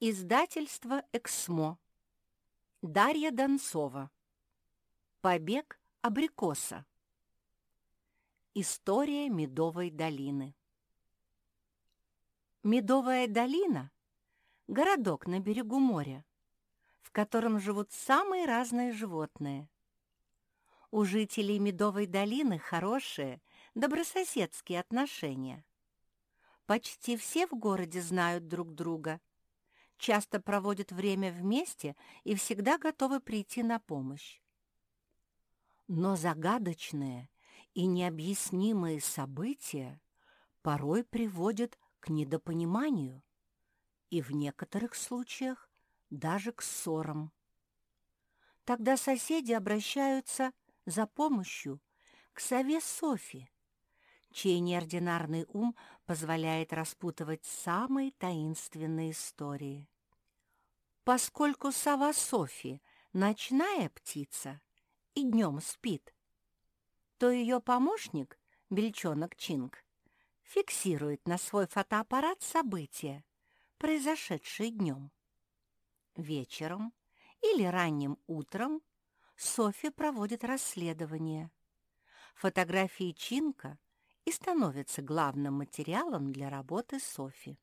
Издательство «Эксмо». Дарья Донцова. Побег абрикоса. История Медовой долины. Медовая долина – городок на берегу моря, в котором живут самые разные животные. У жителей Медовой долины хорошие, добрососедские отношения. Почти все в городе знают друг друга – часто проводят время вместе и всегда готовы прийти на помощь. Но загадочные и необъяснимые события порой приводят к недопониманию и в некоторых случаях даже к ссорам. Тогда соседи обращаются за помощью к сове Софи, чей неординарный ум позволяет распутывать самые таинственные истории. Поскольку сова Софи — ночная птица и днем спит, то ее помощник, бельчонок Чинг, фиксирует на свой фотоаппарат события, произошедшие днем. Вечером или ранним утром Софи проводит расследование. Фотографии Чинка и становится главным материалом для работы Софи.